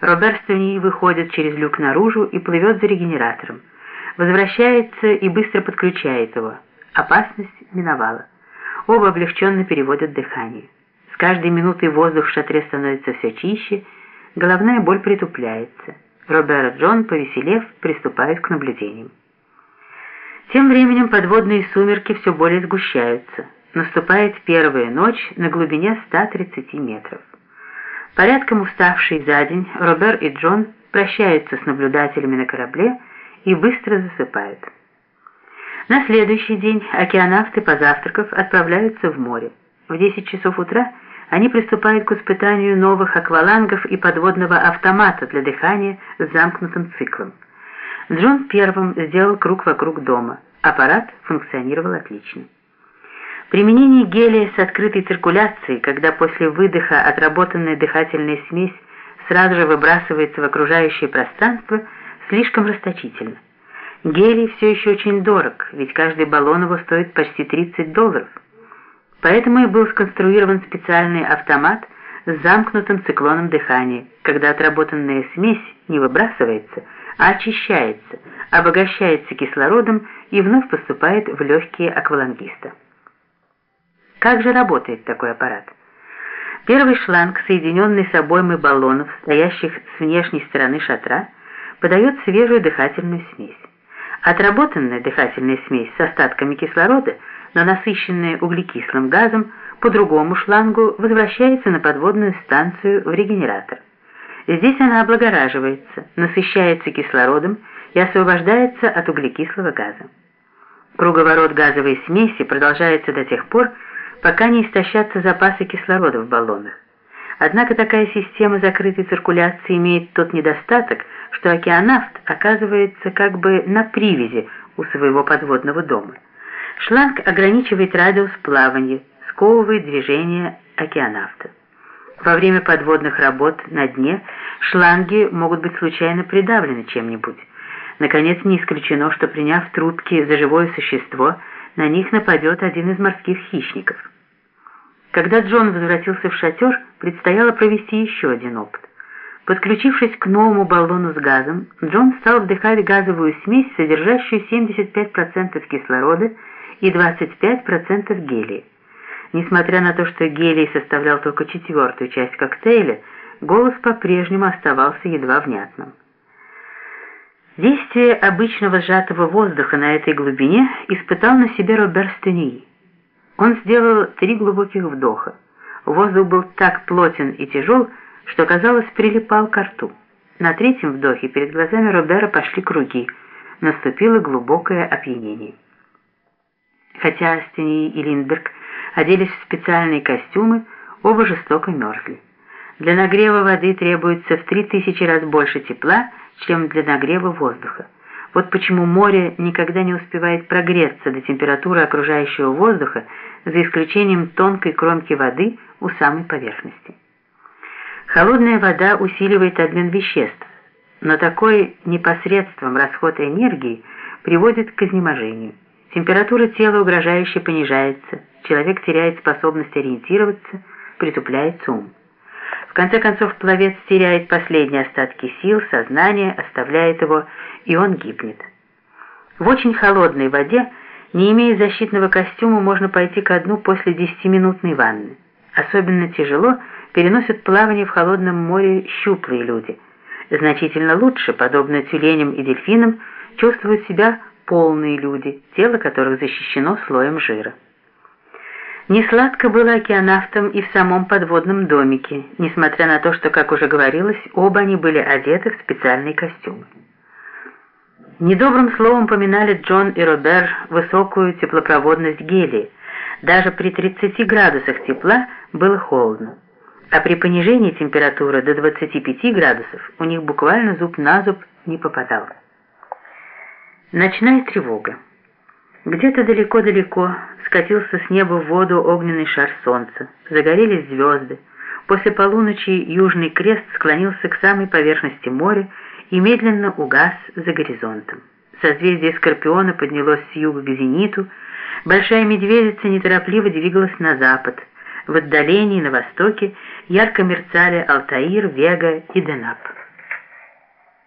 Робер Стюни выходит через люк наружу и плывет за регенератором. Возвращается и быстро подключает его. Опасность миновала. Оба облегченно переводят дыхание. С каждой минутой воздух в шатре становится все чище, головная боль притупляется. Робер и Джон, повеселев, приступают к наблюдениям. Тем временем подводные сумерки все более сгущаются. Наступает первая ночь на глубине 130 метров. Порядком уставшие за день, Робер и Джон прощаются с наблюдателями на корабле и быстро засыпают. На следующий день океанавты, позавтракав, отправляются в море. В 10 часов утра они приступают к испытанию новых аквалангов и подводного автомата для дыхания с замкнутым циклом. Джон первым сделал круг вокруг дома. Аппарат функционировал отлично. Применение гелия с открытой циркуляцией, когда после выдоха отработанная дыхательная смесь сразу же выбрасывается в окружающее пространство, слишком расточительно. Гелий все еще очень дорог, ведь каждый баллон его стоит почти 30 долларов. Поэтому и был сконструирован специальный автомат с замкнутым циклоном дыхания, когда отработанная смесь не выбрасывается, а очищается, обогащается кислородом и вновь поступает в легкие аквалангиста. Как же работает такой аппарат? Первый шланг, соединенный с обоймой баллонов, стоящих с внешней стороны шатра, подает свежую дыхательную смесь. Отработанная дыхательная смесь с остатками кислорода, но насыщенная углекислым газом, по другому шлангу возвращается на подводную станцию в регенератор. Здесь она облагораживается, насыщается кислородом и освобождается от углекислого газа. Круговорот газовой смеси продолжается до тех пор, пока не истощатся запасы кислорода в баллонах. Однако такая система закрытой циркуляции имеет тот недостаток, что океанавт оказывается как бы на привязи у своего подводного дома. Шланг ограничивает радиус плавания, сковывает движение океанавта. Во время подводных работ на дне шланги могут быть случайно придавлены чем-нибудь. Наконец, не исключено, что приняв трубки за живое существо, на них нападет один из морских хищников. Когда Джон возвратился в шатер, предстояло провести еще один опыт. Подключившись к новому баллону с газом, Джон стал вдыхать газовую смесь, содержащую 75% кислорода и 25% гелия. Несмотря на то, что гелий составлял только четвертую часть коктейля, голос по-прежнему оставался едва внятным. Действие обычного сжатого воздуха на этой глубине испытал на себе Робер Стении. Он сделал три глубоких вдоха. Воздух был так плотен и тяжел, что, казалось, прилипал к рту. На третьем вдохе перед глазами Робера пошли круги. Наступило глубокое опьянение. Хотя Стени и Линдберг оделись в специальные костюмы, оба жестоко мерзли. Для нагрева воды требуется в три тысячи раз больше тепла, чем для нагрева воздуха. Вот почему море никогда не успевает прогреться до температуры окружающего воздуха, за исключением тонкой кромки воды у самой поверхности. Холодная вода усиливает обмен веществ, но такой непосредством расход энергии приводит к изнеможению. Температура тела угрожающе понижается, человек теряет способность ориентироваться, притупляется ум. В конце концов, пловец теряет последние остатки сил, сознания, оставляет его, и он гибнет. В очень холодной воде, не имея защитного костюма, можно пойти ко дну после 10-минутной ванны. Особенно тяжело переносят плавание в холодном море щуплые люди. Значительно лучше, подобно тюленям и дельфинам, чувствуют себя полные люди, тело которых защищено слоем жира. Несладко было океанавтам и в самом подводном домике, несмотря на то, что, как уже говорилось, оба они были одеты в специальные костюмы. Недобрым словом поминали Джон и Робер высокую теплопроводность гелия. Даже при 30 градусах тепла было холодно, а при понижении температуры до 25 градусов у них буквально зуб на зуб не попадал. Ночная тревога. Где-то далеко-далеко скатился с неба в воду огненный шар солнца, загорелись звезды. После полуночи Южный Крест склонился к самой поверхности моря и медленно угас за горизонтом. Созвездие Скорпиона поднялось с юга к зениту, Большая Медведица неторопливо двигалась на запад, в отдалении на востоке ярко мерцали Алтаир, Вега и Денап.